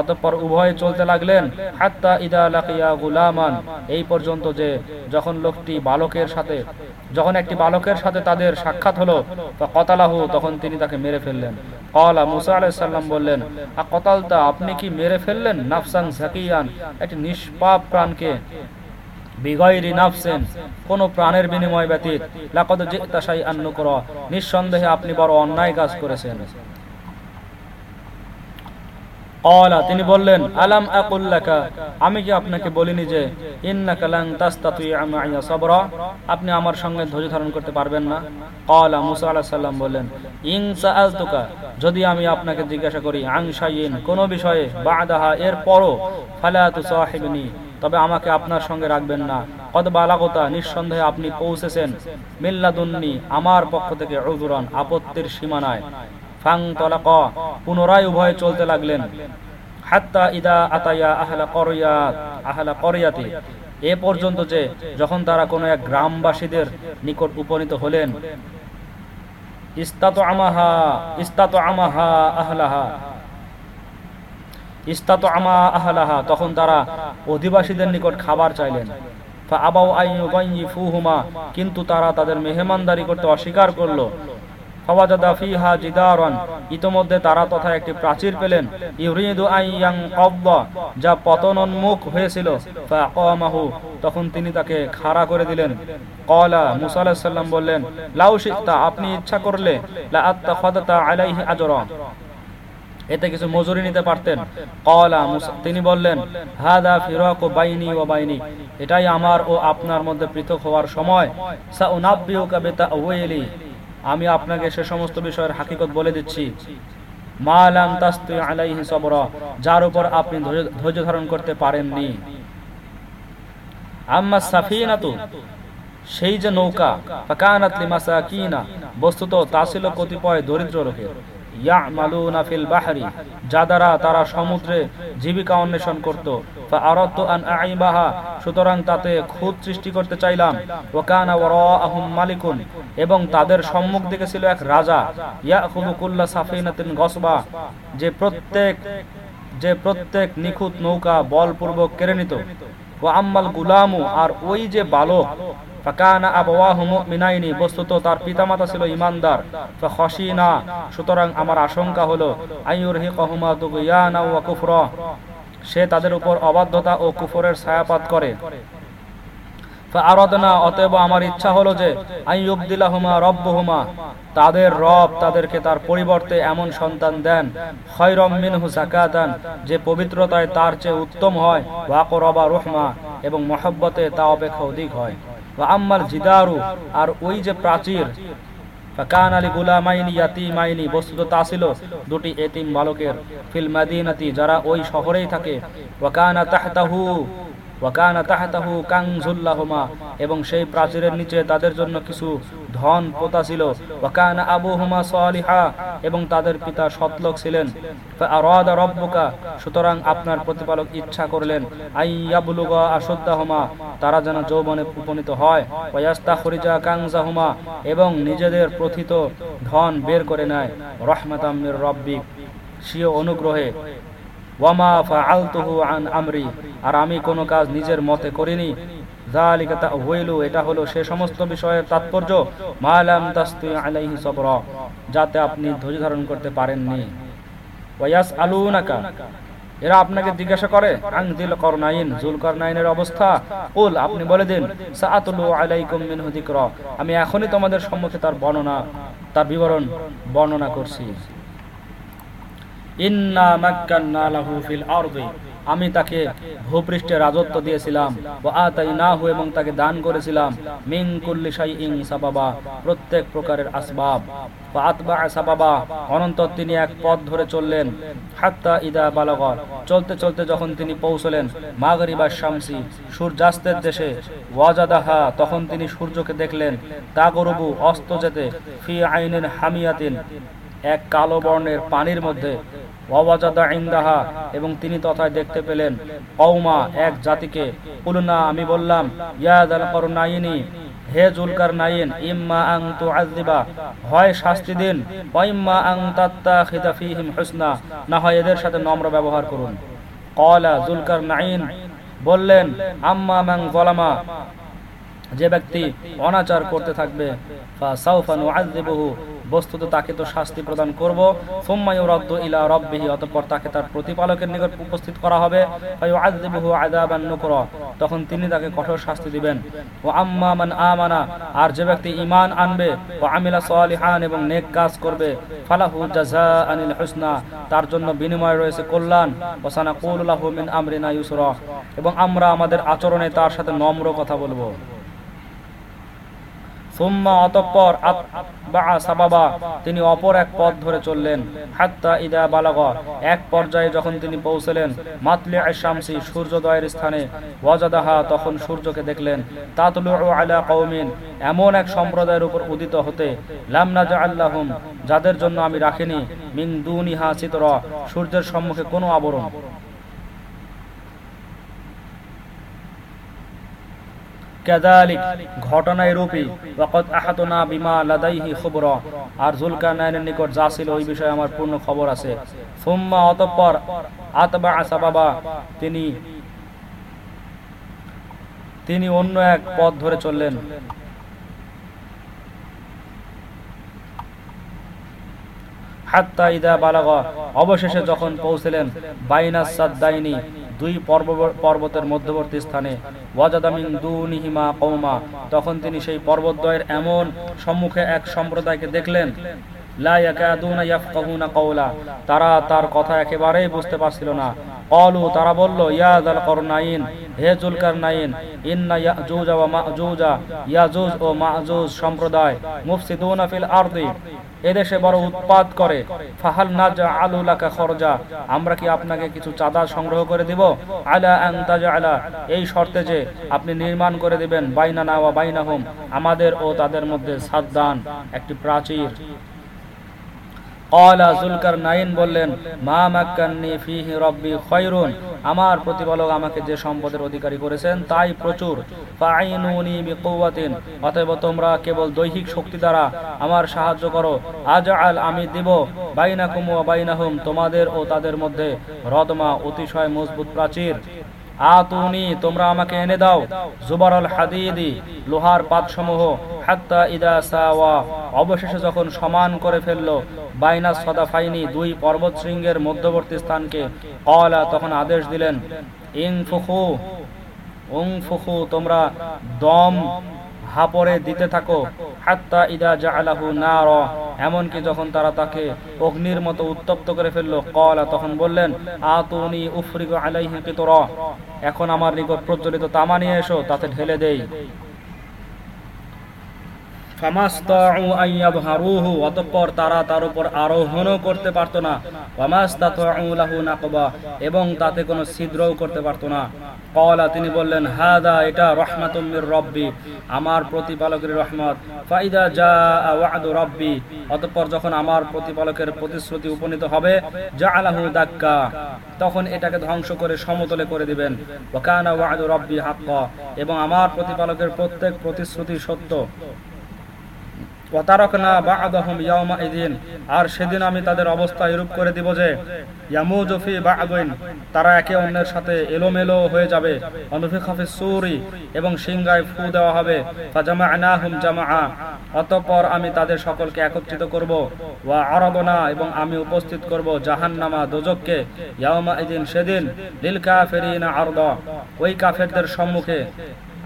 অতঃপর উভয়ে চলতে লাগলেন, হাত্তা ইদা লাকিয়া গুলামান। এই পর্যন্ত যে যখন লোকটি বালকের সাথে যখন একটি বালকের সাথে তাদের সাক্ষাৎ হলো তা কতালাহু তখন তিনি তাকে মেরে ফেললেন। কলা মুসা আলাইহিস সালাম বললেন আ কতালতা আপনি কি মেরে ফেললেন? নাফসান জাকিয়ান একটি নিষ্পাপ প্রাণকে। নাফসেন, কোন প্রাণের বিনিময় ব্যতীত। নিঃসন্দেহে আপনি বড় অন্যায় কাজ করেছেন। তিনি বললেন, আলাম আকুল্লাকা আমি কি আপনাকে বলিনি যে সাবরা? আপনি আমার সঙ্গে ধৈর্য ধারণ করতে পারবেন না। কলা মুসা আলাইহিস সালাম বললেন সাআলতুকা? যদি আমি আপনাকে জিজ্ঞাসা করি, আন শাইইন? কোন বিষয়ে, বাদাহা, এর পরও, ফালা তবে আমাকে আপনার সঙ্গে রাখবেন না। কদ বালাগতা? নিঃসন্দেহে আপনি পৌঁছেছেন। মিল্লাদুন্নি, আমার পক্ষ থেকে উজুরান আপত্তির সীমানায়। ফাং তলাক, পুনরায় উভয়ে চলতে লাগলেন। হাত্তা ইদা আতায়া আহলা করিয়াত আহলা করিয়াতে, এ পর্যন্ত যে যখন তারা কোনো এক গ্রামবাসীদের নিকট উপনীত হলেন ইস্তাত আমাহা ইস্তাত আমাহা আহলাহা ইস্তাত আমা আহলাহা, তখন তারা অধিবাসীদের নিকট খাবার চাইলেন। আবাউ আইয়ুগাইয়িফুহুমা কিন্তু তারা তাদের মেহমানদারি করতে অস্বীকার করল। ফাওয়াজাদা তারা তথা একটি প্রাচীর পেলেন। ইউরিদু আইয়াং কব্বা যা পতনোন্মুখ হয়েছিল। তখন তিনি তাকে খাড়া করে দিলেন। কলা মুসা আলাইহিস বললেন, লাউ আপনি ইচ্ছা করলে, লা আত্তাখাদাতা এতে কিছু মজুরি নিতে পারতেন। কলা তিনি বললেন, হাদা ফিরাকু বাইনি ও বাইনি, এটাই আমার ও আপনার মধ্যে পৃথক হওয়ার সময়। সাউনাব্বিউকা বিতাওয়িলি আমি আপনাকে সে সমস্ত বিষয়ের হাকিকত বলে দিচ্ছি। যার উপর আপনি ধৈর্য- ধারণ করতে পারেননি। আম্মা সাফিনাতু, সেই যে নৌকা বস্তুত তা ছিল কতিপয় দরিদ্র লোকের তাতে সৃষ্টি করতে চাইলাম। ওয়ারাআহুম মালিকুন, এবং তাদের সম্মুখ দিকে ছিল এক রাজা। ইয়াখুযু কুল্লা সাফিনাতিন গসবা, যে প্রত্যেক যে প্রত্যেক নিখুঁত নৌকা বলপূর্বক কেড়ে নিত। ও গুলামু, আর ওই যে বালক বস্তুত তার পিতামাতা ছিল ঈমানদার সুতরাং আমার আশঙ্কা হলো ওয়া সে তাদের উপর অবাধ্যতা ও কুফরের ছায়াপাত করে। আরাদনা অতএব আমার ইচ্ছা হলো যে আইয়ুবদিলাহুমা রব্বুহুমা, তাদের রব তাদেরকে তার পরিবর্তে এমন সন্তান দেন যাকাতান, যে পবিত্রতায় তার চেয়ে উত্তম হয় রহমা, এবং মহব্বতে তা অপেক্ষা অধিক হয়। আম্মাল জিদারু, আর ওই যে প্রাচীর, ফাকান আলী বস্তুত তা ছিল দুটি এতিম বালকের, ফিল মাদিনাতি, যারা ওই শহরেই থাকে ওয়াকানা তাহতাহু এবং সেই প্রাচীরের নিচে তাদের জন্য কিছু ধন পোতা ছিল। আবুহুমা সালিহা, এবং তাদের পিতা সৎলোক ছিলেন। সুতরাং আপনার প্রতিপালক ইচ্ছা করলেন তারা যেন যৌবনে উপনীত হয়। এবং নিজেদের প্রথিত ধন বের করে নেয়। রহমাতাম্মির রব্বিক সিও অনুগ্রহে আর আমি কোনো কাজ নিজের মতে করিনি। যাতে আপনি ধৈর্য ধারণ করতে পারেননি। এরা আপনাকে জিজ্ঞাসা করে করনাইন জুল করনাইনের অবস্থা? আপনি বলে দিন আমি এখনই তোমাদের সম্মুখে তার বর্ণনা, তার বিবরণ বর্ণনা করছি। ইন্না আমি তাকে ভূপৃষ্ঠে রাজত্ব দিয়েছিলাম এবং তাকে দান করেছিলাম, মিন কুল্লি সাবাবা, প্রত্যেক প্রকারের আসবাব। আতবা অনন্তর তিনি এক পথ ধরে চললেন, হাত্তা ইদা বালাগ। চলতে চলতে যখন তিনি পৌঁছলেন মাগরিবা শামসি, সূর্যাস্তের দেশে, ওয়াজাদাহা, তখন তিনি সূর্যকে দেখলেন তা গরবু অস্ত যেতে, ফি আইনের হামিয়াতিন। এক কালো বর্ণের পানির মধ্যে ইন্দাহা, এবং তিনি তথায় দেখতে পেলেন কৌমা এক জাতিকে। কুলনা, আমি বললাম হে জুলকার নাইন ইম্মা আং আযিবা হয় শাস্তি দিন ওয়াইম্মা আং তাত্তাখিদা ফীহিম হুসনা, না হয় এদের সাথে নম্র ব্যবহার করুন। ক্বালা জুলকার নাইন বললেন, আম্মা মান যালামা, যে ব্যক্তি অনাচার করতে থাকবে বস্তুত তাকে তো শাস্তি প্রদান করব। সুম্মায়ু রদ্দ ইলা রব্বিহি, অতঃপর তাকে তার প্রতিপালকের নিকট উপস্থিত করা হবে। ফায়ুআযিবুহু আযাবান নুকরা, তখন তিনি তাকে কঠোর শাস্তি দিবেন। ও আম্মা মান আমানা, আর যে ব্যক্তি ঈমান আনবে ও আমিলা সালিহান এবং নেক কাজ করবে, ফালাহু জাযাআনিল হুসনা, তার জন্য বিনিময় রয়েছে কল্যাণ। ওয়া সানাকুলু লাহু মিন আমরিনা ইউসরা, এবং আমরা আমাদের আচরণে তার সাথে নম্র কথা বলব। তিনি অপর এক পথ ধরে চললেন, হাত্তা ইদা বালাগ। এক পর্যায়ে যখন তিনি পৌঁছলেন মাতলে শামসি সূর্যোদয়ের স্থানে, ওয়াজাদাহা তখন সূর্যকে দেখলেন তাতলু আলা কওমিন, এমন এক সম্প্রদায়ের উপর উদিত হতে লামনা জা আল্লাহুম যাদের জন্য আমি রাখিনি, মিন দুনিহা চিতরা সূর্যের সম্মুখে কোনো আবরণ। কাযালিক ঘটনায় রূপী। ওয়াকাদ আহাতনা বিমা লাদাইহি আর নিকট যা ছিল ওই বিষয়ে আমার পূর্ণ খবর আছে। অতঃপর আতবা তিনি তিনি অন্য এক পথ ধরে চললেন। হাত্তা ইদা অবশেষে যখন পৌঁছলেন, বাইনাস সাদ্দাইনি দুই পর্বতের মধ্যবর্তী স্থানে ওয়াজাদামিন দুনিহিমা কৌমা তখন তিনি সেই পর্বতদ্বয়ের এমন সম্মুখে এক সম্প্রদায়কে দেখলেন তারা তার কথা একেবারেই বুঝতে পারছিল না। কলু তারা বলল ইয়াদ আল করনাইন, হে জুলকার নাইন ইন্না ইয়াজুজ ওয়া মাজুজা, ইয়াজুজ ও মাজুজ সম্প্রদায়, মুফসিদুনা ফিল আরদি। এদেশে বড় উৎপাদ করে। ফাহাল না যা আলু লাকা খরজা। আমরা কি আপনাকে কিছু চাঁদা সংগ্রহ করে দিব? আলা আন্তাজা আলা এই শর্তে যে আপনি নির্মাণ করে দিবেন বাইনা না ওয়া বাইনা হোম আমাদের ও তাদের মধ্যে সাদ্দান, একটি প্রাচীর। কলা জুলকার নাইন বললেন, মা মাক্কান্নি ফিহি রব্বি খয়রুন। আমার প্রতিপালক আমাকে যে সম্পদের অধিকারী করেছেন, তাই প্রচুর। ফাইনুনি বিকুয়াতিন অতএব তোমরা কেবল দৈহিক শক্তি দ্বারা আমার সাহায্য করো। আজ আল আমি দিব বাইনাকুম ও বাইনাহুম, তোমাদের ও তাদের মধ্যে রদমা অতিশয় মজবুত প্রাচীর। আতুনি, তোমরা আমাকে এনে দাও। জুবারল হাদিদি, লোহার পাতসমূহ হাত্তা ইদা সাওয়া। অবশেষে যখন সমান করে ফেলল, বাইনা সদাফাইনি দুই পর্বত শৃঙ্গের মধ্যবর্তী স্থানকে কলা তখন আদেশ দিলেন ইং ফুখু উং ফুখু তোমরা দম হাপরে দিতে থাকো। হাত্তা ইদা জাআলাহু নার। এমনকি যখন তারা তাকে অগ্নির মতো উত্তপ্ত করে ফেলল কলা তখন বললেন, আতুনি উফরিগু আলাইহি কিতরা। এখন আমার নিকট প্রজ্বলিত তামা নিয়ে এসো, তাতে ঢেলে দেই। অতঃপর তারা তার উপর আরোহণও করতে পারতো না। এবং তাতে কোনো ছিদ্রও করতে পারতো না। কলা তিনি বললেন হাদা এটা রহমাতুম মির রব্বি, আমার প্রতিপালকের রহমত। ফাইদা যা ওয়াদু রব্বি, অতঃপর যখন আমার প্রতিপালকের প্রতিশ্রুতি উপনীত হবে, জাআলাহু দাক্কা, তখন এটাকে ধ্বংস করে সমতলে করে দিবেন। ওয়াকানা ওয়াদু রব্বি হাক্কা, এবং আমার প্রতিপালকের প্রত্যেক প্রতিশ্রুতি সত্য। বা'দাহুম ইয়াউমাইদিন আর সেদিন আমি তাদের অবস্থা এরূপ করে দিব যে ইয়ামুজু ফি বা'দিন, তারা একে অন্যের সাথে এলোমেলো হয়ে যাবে। এবং সিংহায় ফু দেওয়া হবে। জামাআ, অতঃপর আমি তাদের সকলকে একত্রিত করব। ওয়া আরাদনা, এবং আমি উপস্থিত করব জাহান্নামা দোজককে ইয়াউমাইদিন সেদিন, লিল কাফিরিনা আরদা, ওই কাফেরদের সম্মুখে।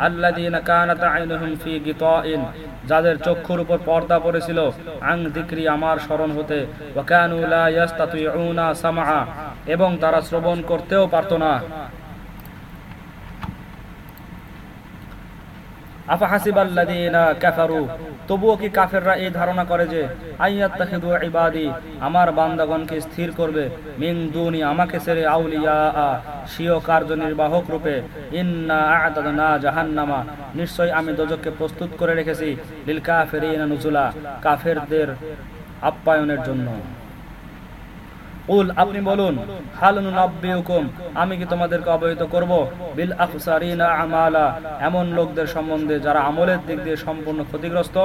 আল্লাযীনা কানাত আইনুহুম ফি গিতাইন, যাদের চক্ষুর উপর পর্দা পড়েছিল, আং যিকরি আমার স্মরণ হতে, ওয়া কানু লা ইয়াস্তাতিউনা সামআ, এবং তারা শ্রবণ করতেও পারত না। আফাহাসিবাল্লাযীনা কাফারু? তবুও কি কাফেররা এই ধারণা করে যে আইয়াত্তাখিদু ইবাদি, আমার বান্দাগণকে স্থির করবে, মিন দুনি, আমাকে ছেড়ে আউলিয়া, স্বীয় কার্যনির্বাহক রূপে, ইন্না আ'তাদনা জাহান্নামা, নিশ্চয় আমি দোজককে প্রস্তুত করে রেখেছি, লিল কাফিরিনা নুজুলা, কাফেরদের আপ্যায়নের জন্য। উল আপনি বলুন আমি কি তোমাদেরকে অবহিত করব? বিল আখসারিনা আমালা, এমন লোকদের সম্বন্ধে যারা আমলের দিক দিয়ে সম্পূর্ণ ক্ষতিগ্রস্ত।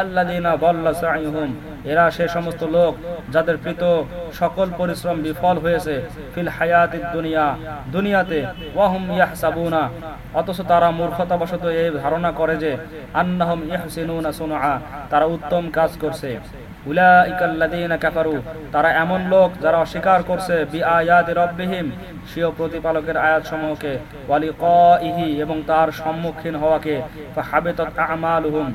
আল্লাযিনা দাল্লা সাইহুম এরা সে সমস্ত লোক যাদের কৃত সকল পরিশ্রম বিফল হয়েছে। ফিল হায়াতিদ দুনিয়া, দুনিয়াতে, ওয়াহুম ইয়াহসাবুনা, অথচ তারা মূর্খতাবশত এই ধারণা করে যে আন্নাহুম ইয়াহসিনুনা সুনআ, তারা উত্তম কাজ করছে। তারা এমন লোক যারা অস্বীকার করছে স্বীয় প্রতিপালকের আয়াতসমূহকে ওয়ালিকাইহি এবং তার সম্মুখীন হওয়াকে আমালুহুম,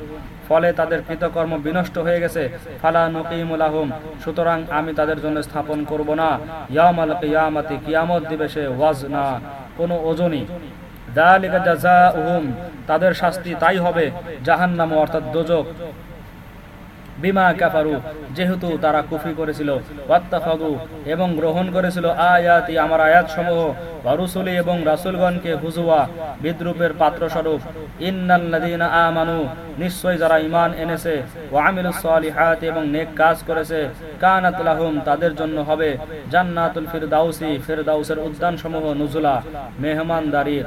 ফলে তাদের কৃতকর্ম বিনষ্ট হয়ে গেছে, ফালা নকিমুল আহম সুতরাং আমি তাদের জন্য স্থাপন করব না ইয়ামাল কিয়ামাতি, কিয়ামত দিবসে ওয়াজনা, কোনো ওজনই। তাদের শাস্তি তাই হবে জাহান জাহান্নাম অর্থাৎ দোজক। বিমা কাফারু, যেহেতু তারা কুফি করেছিল এবং গ্রহণ করেছিল আয়াতি আমার আয়াত সমূহ রসুলি এবং রাসুলগণকে হুজুয়া বিদ্রুপের পাত্র স্বরূপ ইন্নাল্লাযীনা আমানু, নিশ্চয় যারা ইমান এনেছে, ওয়া আমিলুস সালিহাত এবং নেক কাজ করেছে, কানাত লাহুম, তাদের জন্য হবে জান্নাতুল ফিরদাউসি, ফিরদাউসের উদ্যান সমূহ নুজুলা, মেহমানদারির।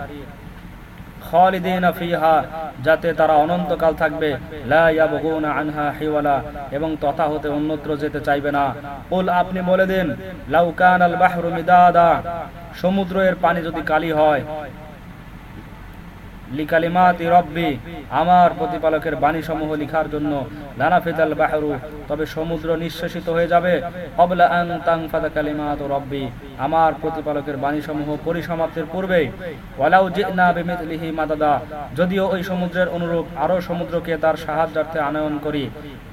যাতে তারা অনন্তকাল থাকবে। লা আনহা এবং তথা হতে অন্যত্র যেতে চাইবে না। কুল, আপনি বলে দিন, লাউ কানাল এর পানি যদি কালি হয় লিকালিমাতি রব্বি, আমার প্রতিপালকের বাণী সমূহ লিখার জন্য লানাফিদাল বাহরু, তবে সমুদ্র নিঃশেষিত হয়ে যাবে। অবলা আন তাংফাদা কালিমাত রব্বি, আমার প্রতিপালকের বাণী সমূহ পরিসমাপ্তির পূর্বে। ওয়ালাউ জিনা বিমিথলিহি মাদাদা, যদিও ওই সমুদ্রের অনুরূপ আরও সমুদ্রকে তার সাহায্যার্থে আনয়ন করি।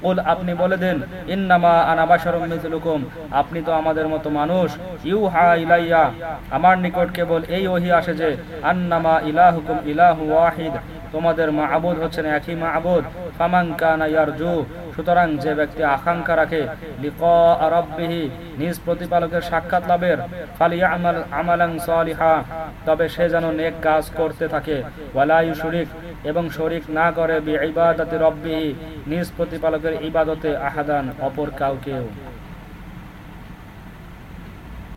কুল, আপনি বলে দেন, ইন্নামা আনা বাশারুম মিথলুকুম আপনি তো আমাদের মতো মানুষ। ইউ হা ইলাইয়া, আমার নিকট কেবল এই ওহি আসে যে, আন্নামা ইলাহুকুম ইলাহু ওয়াহিদ, তোমাদের মাহবুদ হচ্ছেন একই মাহবুদ ফামান কানা সুতরাং যে ব্যক্তি আকাঙ্ক্ষা রাখে লিকা রাব্বিহি, নিজ প্রতিপালকের সাক্ষাৎ লাভের, ফালিয়ামাল আমালান সালিহা, তবে সে যেন নেক কাজ করতে থাকে, ওয়ালা ইউশরিক, এবং শরিক না করে বি ইবাদাতি রব্বিহি, নিজ প্রতিপালকের ইবাদতে আহাদান অপর কাউকেও।